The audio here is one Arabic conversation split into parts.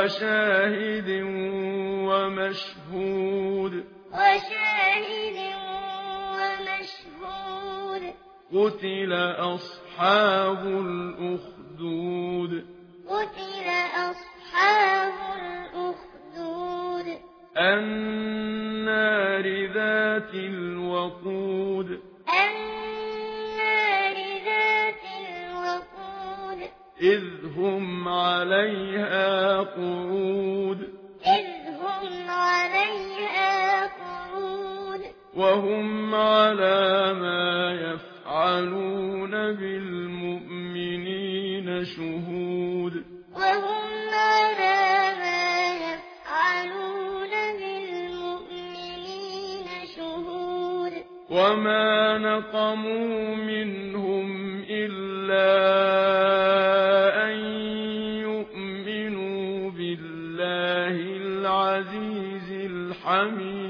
وشاهد ومشهود. وشاهد ومشهود. قتل أصحاب الأخدود. قتل أصحاب الأخدود إذ هم عليها قعود إذ هم عليها قعود وهم على ما يفعلون بالمؤمنين شهود وهم على ما يفعلون بالمؤمنين شهود وما نقموا منهم إلا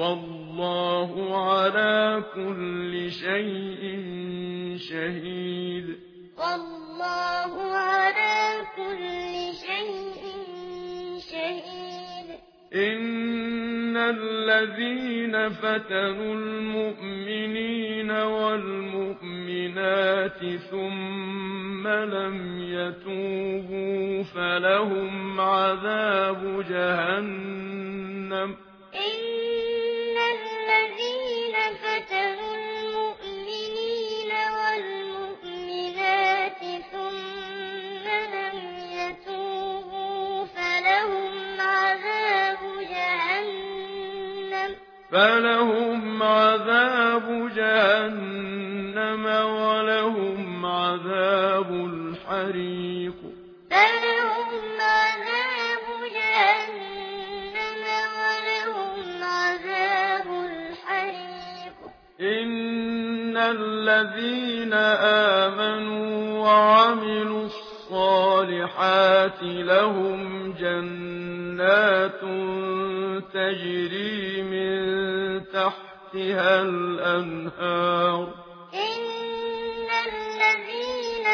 والله على كل شيء شهيد. والله على كل شيء شهيد. إن الذين فتنوا المؤمنين والمؤمنات ثم لم يتوبوا فلهم عذاب جهنم. إن فلهم عذاب جهنم ولهم عذاب الحريق فلهم عذاب جهنم ولهم عذاب الحريق إن الذين آمنوا وعملوا الصالحات لهم جنات تجري من تحتها الأنهار. إن الذين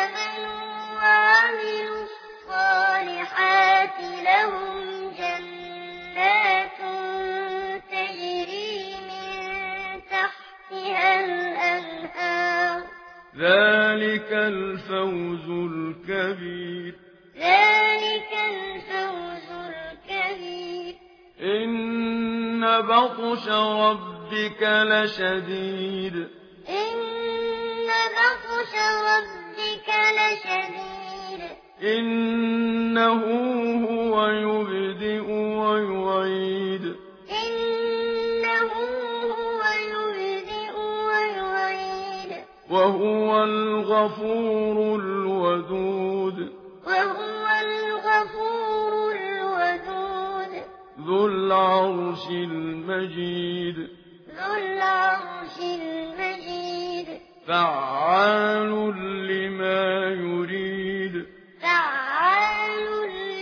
آمنوا وعملوا الصالحات لهم جنات تجري من تحتها الأنهار. ذلك الفوز الكبير. ذلك بطش ربك لشديد. إن بطش ربك لشديد. إنه هو يبدئ ويعيد. إنه هو يبدئ ويعيد. وهو الغفور الودود. وهو الغفور ذو العرش المجيد. ذو العرش المجيد فعال لما يريد. فعال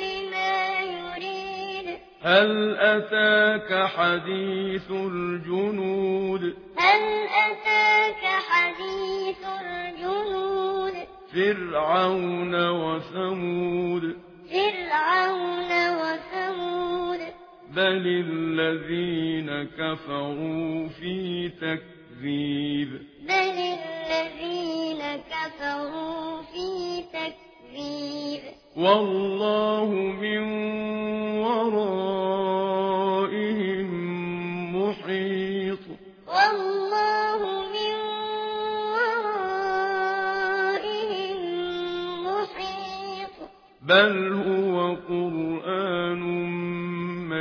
لما يريد هل أتاك حديث الجنود هل أتاك حديث الجنود؟ فرعون وثمود. فرعون وثمود. بل الذين كفروا في تكذيب بل الذين كفروا في تكذيب والله من ورائهم محيط والله من ورائهم محيط بل هو قرآن